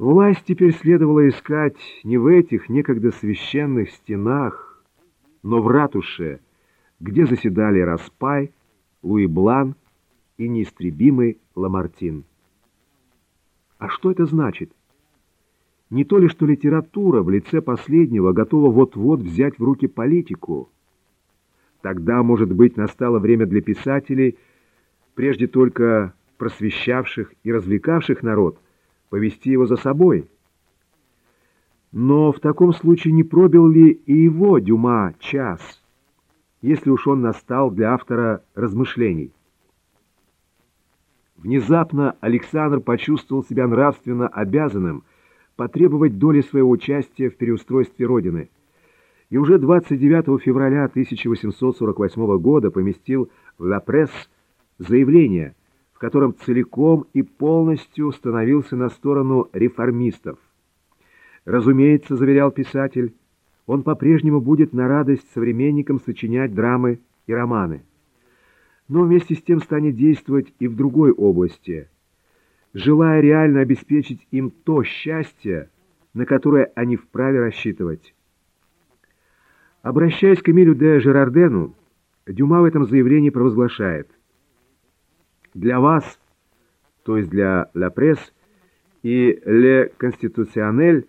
Власть теперь следовало искать не в этих некогда священных стенах, но в ратуше, где заседали Распай, Луи Блан и неистребимый Ламартин. А что это значит? Не то ли, что литература в лице последнего готова вот-вот взять в руки политику? Тогда, может быть, настало время для писателей, прежде только просвещавших и развлекавших народ, повести его за собой. Но в таком случае не пробил ли и его, Дюма, час, если уж он настал для автора размышлений? Внезапно Александр почувствовал себя нравственно обязанным потребовать доли своего участия в переустройстве Родины и уже 29 февраля 1848 года поместил в «Ла Пресс» заявление, котором целиком и полностью становился на сторону реформистов. Разумеется, заверял писатель, он по-прежнему будет на радость современникам сочинять драмы и романы но вместе с тем станет действовать и в другой области, желая реально обеспечить им то счастье, на которое они вправе рассчитывать. Обращаясь к Эмилю де Жерардену, Дюма в этом заявлении провозглашает «Для вас, то есть для «Ла Пресс» и «Ле Конституционель»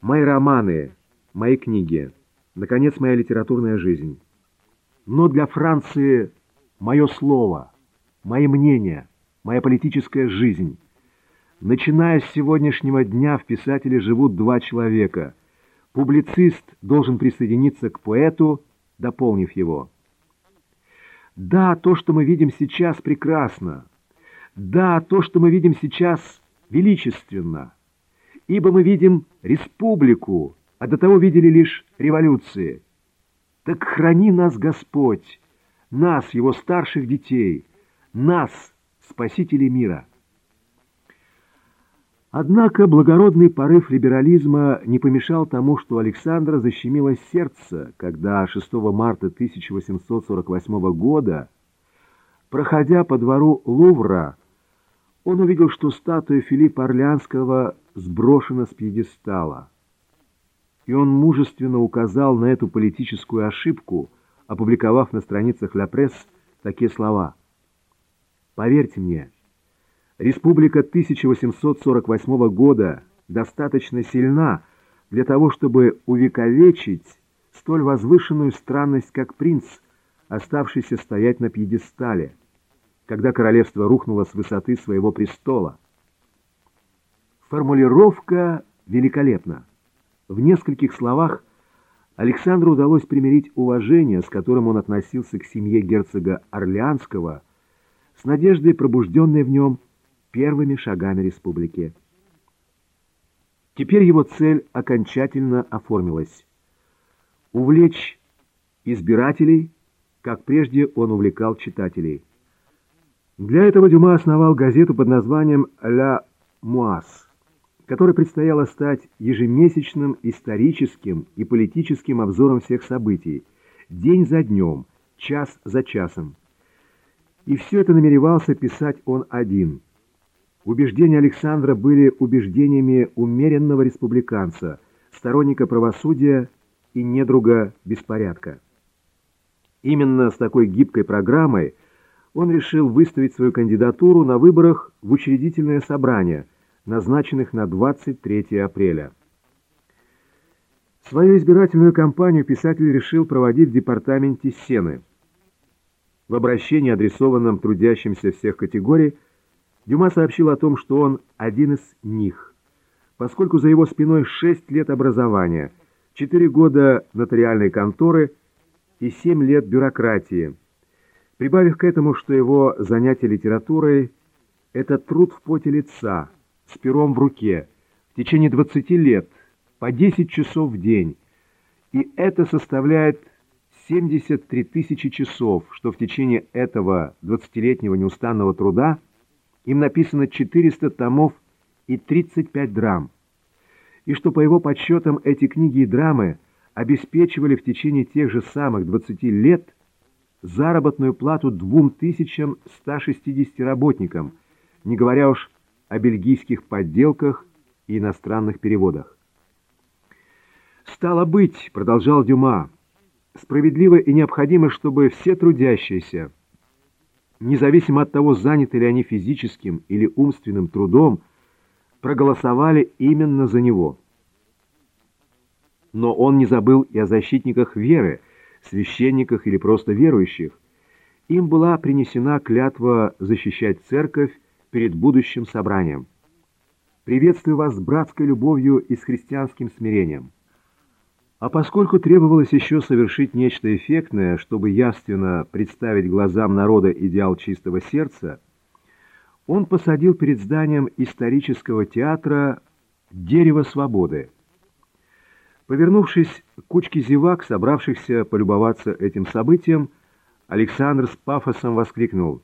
мои романы, мои книги, наконец, моя литературная жизнь. Но для Франции – мое слово, мои мнения, моя политическая жизнь. Начиная с сегодняшнего дня в писателе живут два человека. Публицист должен присоединиться к поэту, дополнив его. Да, то, что мы видим сейчас, прекрасно. Да, то, что мы видим сейчас, величественно. Ибо мы видим республику, а до того видели лишь революции. Так храни нас, Господь, нас, его старших детей, нас, спасителей мира. Однако благородный порыв либерализма не помешал тому, что Александра защемило сердце, когда 6 марта 1848 года, проходя по двору Лувра, он увидел, что статуя Филиппа Орлянского сброшена с пьедестала. И он мужественно указал на эту политическую ошибку – опубликовав на страницах «Ля Пресс» такие слова. «Поверьте мне, республика 1848 года достаточно сильна для того, чтобы увековечить столь возвышенную странность, как принц, оставшийся стоять на пьедестале, когда королевство рухнуло с высоты своего престола. Формулировка великолепна. В нескольких словах Александру удалось примирить уважение, с которым он относился к семье герцога Орлеанского, с надеждой, пробужденной в нем первыми шагами республики. Теперь его цель окончательно оформилась. Увлечь избирателей, как прежде он увлекал читателей. Для этого Дюма основал газету под названием «Ля Муас», которой предстояло стать ежемесячным историческим и политическим обзором всех событий, день за днем, час за часом. И все это намеревался писать он один. Убеждения Александра были убеждениями умеренного республиканца, сторонника правосудия и недруга беспорядка. Именно с такой гибкой программой он решил выставить свою кандидатуру на выборах в учредительное собрание – назначенных на 23 апреля. Свою избирательную кампанию писатель решил проводить в департаменте Сены. В обращении, адресованном трудящимся всех категорий, Дюма сообщил о том, что он один из них, поскольку за его спиной 6 лет образования, 4 года нотариальной конторы и 7 лет бюрократии, прибавив к этому, что его занятие литературой – это труд в поте лица – с пером в руке в течение 20 лет, по 10 часов в день, и это составляет 73 тысячи часов, что в течение этого 20-летнего неустанного труда им написано 400 томов и 35 драм, и что по его подсчетам эти книги и драмы обеспечивали в течение тех же самых 20 лет заработную плату 2160 работникам, не говоря уж о бельгийских подделках и иностранных переводах. «Стало быть», — продолжал Дюма, — «справедливо и необходимо, чтобы все трудящиеся, независимо от того, заняты ли они физическим или умственным трудом, проголосовали именно за него». Но он не забыл и о защитниках веры, священниках или просто верующих. Им была принесена клятва защищать церковь перед будущим собранием. Приветствую вас с братской любовью и с христианским смирением. А поскольку требовалось еще совершить нечто эффектное, чтобы явственно представить глазам народа идеал чистого сердца, он посадил перед зданием исторического театра «Дерево свободы». Повернувшись к кучке зевак, собравшихся полюбоваться этим событием, Александр с пафосом воскликнул.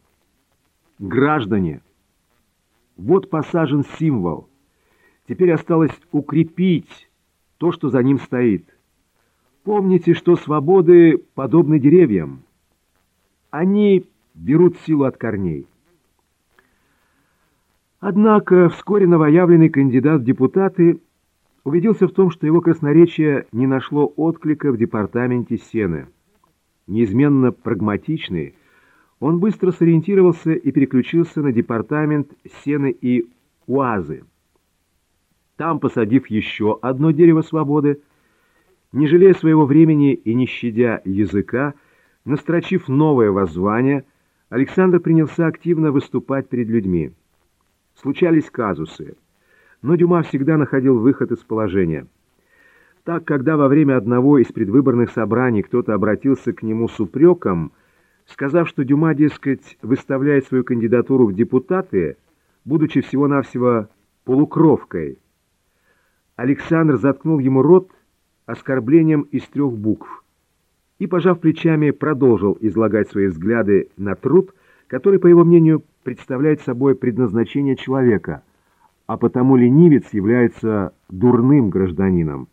«Граждане! Вот посажен символ. Теперь осталось укрепить то, что за ним стоит». Помните, что свободы подобны деревьям. Они берут силу от корней. Однако вскоре новоявленный кандидат в депутаты убедился в том, что его красноречие не нашло отклика в департаменте Сены. Неизменно прагматичный, он быстро сориентировался и переключился на департамент Сены и Уазы. Там, посадив еще одно дерево свободы, не жалея своего времени и не щадя языка, настрочив новое воззвание, Александр принялся активно выступать перед людьми. Случались казусы, но Дюма всегда находил выход из положения. Так, когда во время одного из предвыборных собраний кто-то обратился к нему с упреком, сказав, что Дюма, дескать, выставляет свою кандидатуру в депутаты, будучи всего-навсего полукровкой, Александр заткнул ему рот оскорблением из трех букв и, пожав плечами, продолжил излагать свои взгляды на труд, который, по его мнению, представляет собой предназначение человека, а потому ленивец является дурным гражданином.